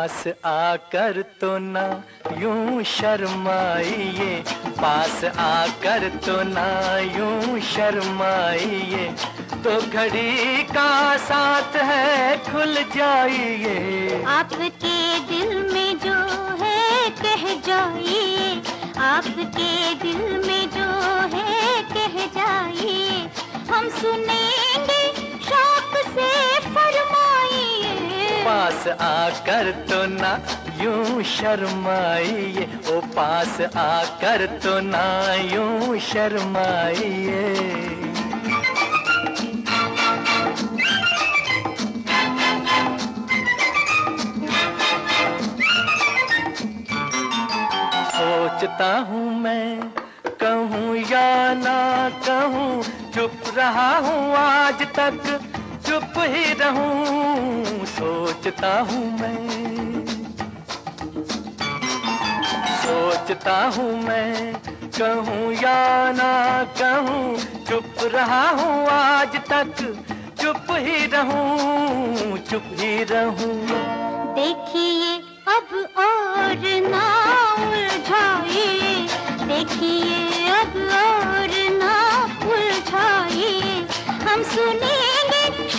पास आकर तो ना यूँ शर्माइए, पास आकर तो ना यूँ शर्माइए। तो घड़ी का साथ है, खुल जाइए। आपके दिल में जो है, कह जाइए। आपके दिल पास आकर तो ना यूँ शर्माइए। ओ पास आकर तो ना यूँ शर्माइए। सोचता हूँ मैं, कहूँ या ना कहूँ, चुप रहा हूँ आज तक। चुप ही रहूँ, सोचता हूँ मैं। सोचता हूँ मैं, कहूँ या ना कहूँ, चुप रहा हूँ आज तक। चुप ही रहूँ, चुप ही रहूँ देखिए अब और ना उलझाइए। देखिए अब और ना उलझाइए। हम सुनेंगे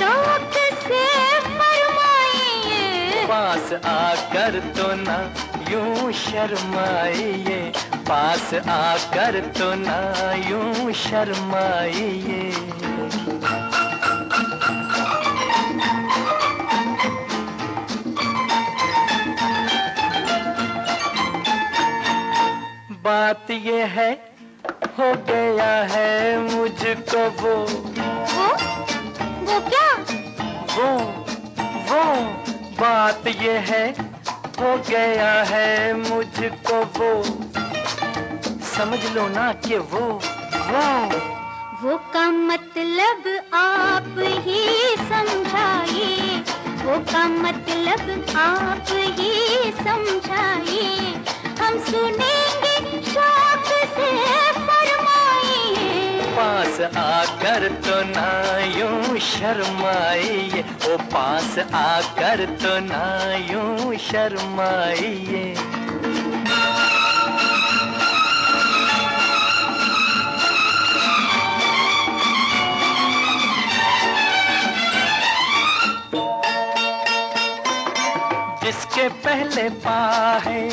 शौक से फरमाइए। पास आकर तो ना यूँ शर्माइए। पास आकर तो ना यूँ शर्माइए। बात ये है, हो गया है मुझको वो वो वो बात ये है, हो गया है मुझको वो। समझ लो ना कि वो वो। वो का मतलब आप ही समझाइए। वो का मतलब आप ही समझाइए। आकर तो ना यूँ शर्माइए। ओ पास आकर तो ना यूँ शर्माइए। जिसके पहले पा जिसके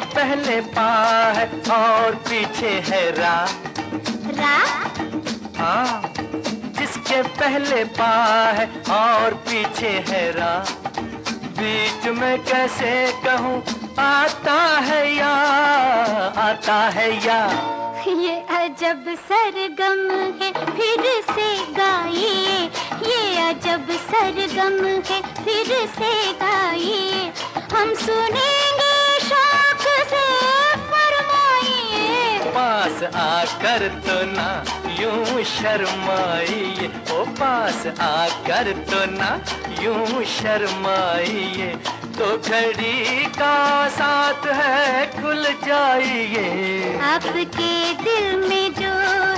पहले पा है और पीछे है रा। रा? हाँ जिसके पहले पा है और पीछे है रा। बीच में कैसे कहूँ आता है या आता है या। ये अजब सरगम है फिर से गाइए। ये अजब सरगम है फिर से गाइए। हम सुनेंगे शौक पास आकर तो ना यूँ शर्माइए। ओ पास आकर तो ना यूँ शर्माइए। तो घड़ी का साथ है खुल जाइए। आपके दिल में जो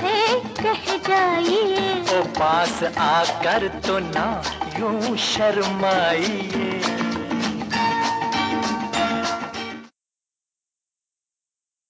है कह जाइए। ओ पास आकर तो ना यूँ शर्माइए।